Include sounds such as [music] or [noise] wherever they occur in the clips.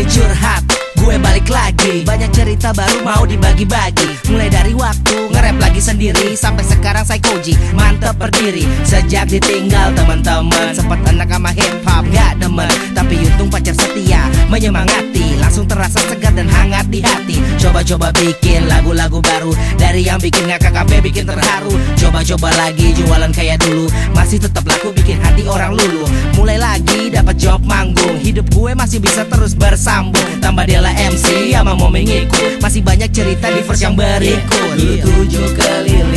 sini curhat Gue balik lagi. Banyak cerita baru mau dibagi-bagi. Mulai dari waktu ngerap lagi sendiri. Sampai sekarang saya koji mantep berdiri. Sejak ditinggal teman-teman. Sempat anak sama hip hop gak demen. Tapi untung pacar setia menyemangati. Langsung terasa segar dan hangat di hati. Coba-coba bikin lagu-lagu baru. Dari yang bikin ngakak sampai bikin terharu. Coba-coba lagi jualan kayak dulu. Masih tetap laku bikin hati orang lulu. Mulai lagi dapat job manggung. Hidup gue masih bisa terus bersambung. Tambah Dela MC sama mau mengikut Masih banyak cerita di verse yang berikut. Tujuh keliling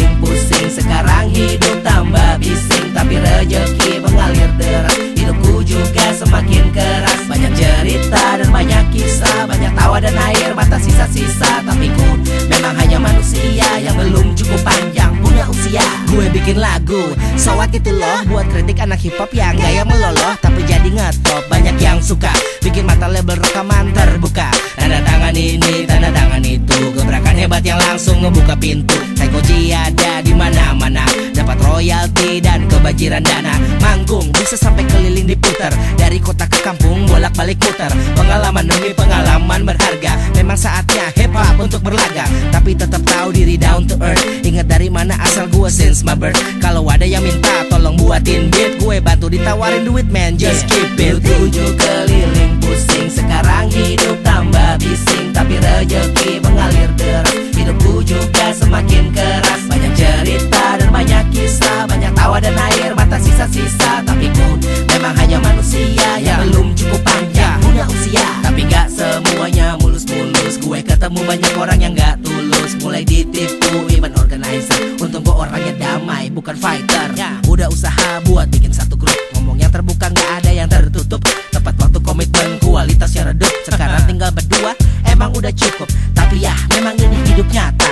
lagu. Sawat itu loh Buat kritik anak hip hop yang gaya meloloh Tapi jadi ngetop. Banyak yang suka Bikin mata label rekaman terbuka. Tanda tangan ini, tanda tangan itu. Gebrakan hebat yang langsung ngebuka pintu. Taikoji ada di mana-mana. Dapat royalti dan kebajiran dana. Manggung bisa sampai keliling diputar Dari kota ke kampung bolak-balik putar Pengalaman demi pengalaman berharga. Memang saatnya untuk berlaga Tapi tetap tahu diri down to earth. Ingat dari mana asal gue since my birth. Kalau ada yang minta tolong buatin beat Gue bantu ditawarin duit man. Just keep it. Tujuh keliling pusing Sekarang hidup tambah bising. Tapi rejeki mengalir deras. Hidupku juga semakin keras. Banyak cerita dan banyak kisah. Banyak tawa dan air mata sisa-sisa. Tapi ku memang hanya manusia Yang belum cukup Banyak orang yang gak tulus Mulai ditipu. Even organizer Untung gue orangnya damai bukan fighter. Udah usaha buat bikin satu grup. Ngomong yang terbuka gak ada yang tertutup. Tepat waktu komitmen kualitasnya redup. Sekarang [laughs] tinggal berdua emang udah cukup. Tapi ya memang ini hidup nyata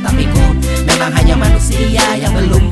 Tapi ku memang hanya manusia Yang belum